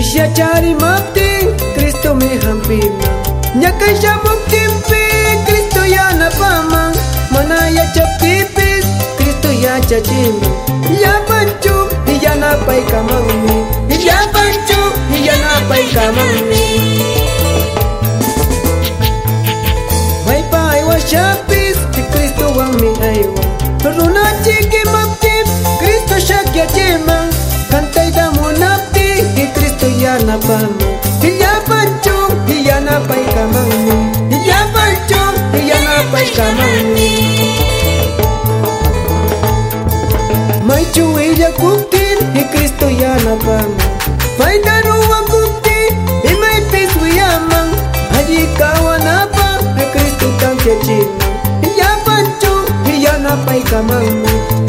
Isya cari mati Kristo me hampina Nyaka isya bukti pi Kristo ya napamang Mana ya cap tipis Kristo ya cacima Ya bancu Ya napai kamang mi. Ya bancu Ya napai kamang mi. May paiwa syapis Di Kristo wang mi aiwa Runa chiki maptip Kristo syakya cimang May ya kuntin y Cristo ya na pama May daruwa kunti y may pisu yaman Allí kawanapa y Cristo tan chachina Y ya pancho y ya na paikamama